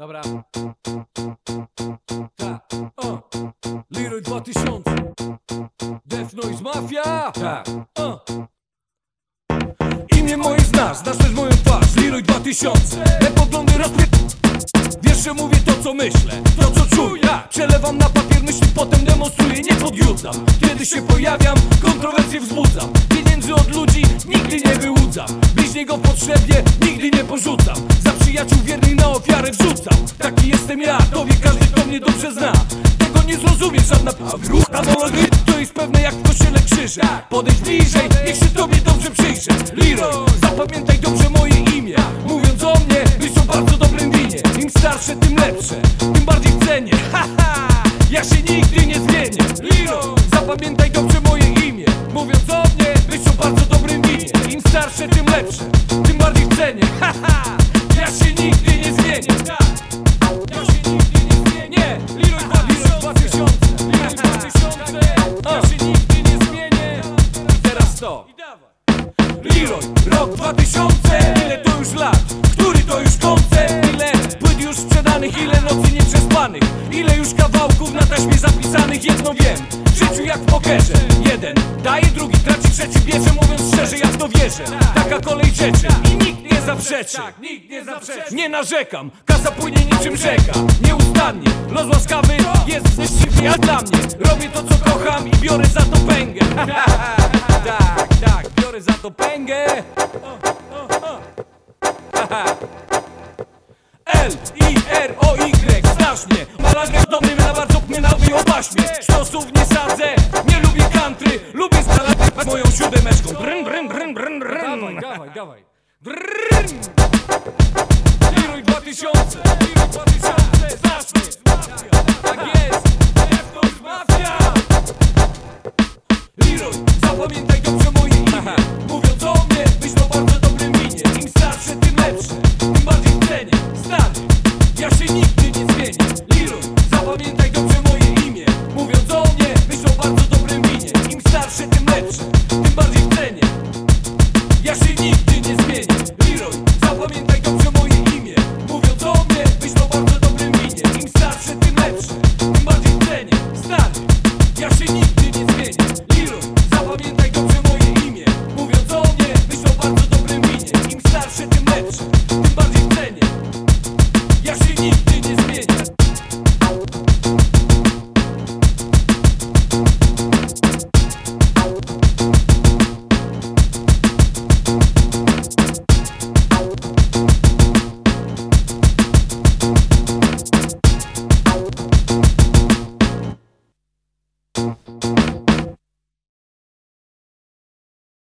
Dobra. Tak. O. Leroy 2000. Death Noise Mafia. Tak. O. Imię moje znasz, znasz też moją twarz. Leroy 2000. Me poglądy rozpie... Wiesz, że mówię to co myślę, to co czuję Przelewam na papier myśli, potem demonstruję, nie podjudzam Kiedy się pojawiam, kontrowersje wzbudzam Pieniędzy od ludzi nigdy nie wyłudzam Bliźniego w potrzebie nigdy nie porzucam Za przyjaciół wiernych na ofiarę wrzucam. Taki jestem ja, to wie każdy kto mnie dobrze zna. Tego nie zrozumie żadna Analogy to jest pewne jak w kościele krzyże. Podejdź bliżej, niech się tobie dobrze przyjrzę Leroy, zapamiętaj dobrze moje imię. Mówiąc o mnie, myśl o bardzo dobrym winie. Im starsze, tym lepsze, tym bardziej cenię. Haha, ja się nigdy nie zmienię. Leroy, zapamiętaj dobrze moje imię. Mówiąc o mnie, myśl o bardzo dobrym winie. Im starsze, tym lepsze, tym bardziej cenię. Haha, ja się nigdy 2000 Ile to już lat, który to już koncert? Ile płyt już sprzedanych, ile nocy nieprzespanych? Ile już kawałków na taśmie zapisanych? Jedno wiem, w życiu jak w pokerze. Jeden daje, drugi traci, trzeci bierze Mówiąc szczerze, ja w to wierzę. Taka kolej rzeczy i nikt nie zaprzeczy. Nikt nie zaprzeczy. Nie narzekam, kasa płynie niczym rzeka. Nieustannie, los łaskawy jest zniszczywy jak dla mnie Robię to co kocham i biorę za to pęgę. Tak, tak, biorę za to pęgę L, I, R, O, Y, znasz mnie Malaga do mnie na bardzo mnie na o paśmie Sztosów nie sadzę, nie lubię country. Lubię skalawać moją siódemeczką. Bryn, bryn, bryn, bryn, bryn. Dawaj, dawaj, dawaj. Bryn nic zmienię Lilu, zapamiętaj dobrze moje imię. Mówiąc o mnie, myślą bardzo dobrym winie Im starszy, tym lepszy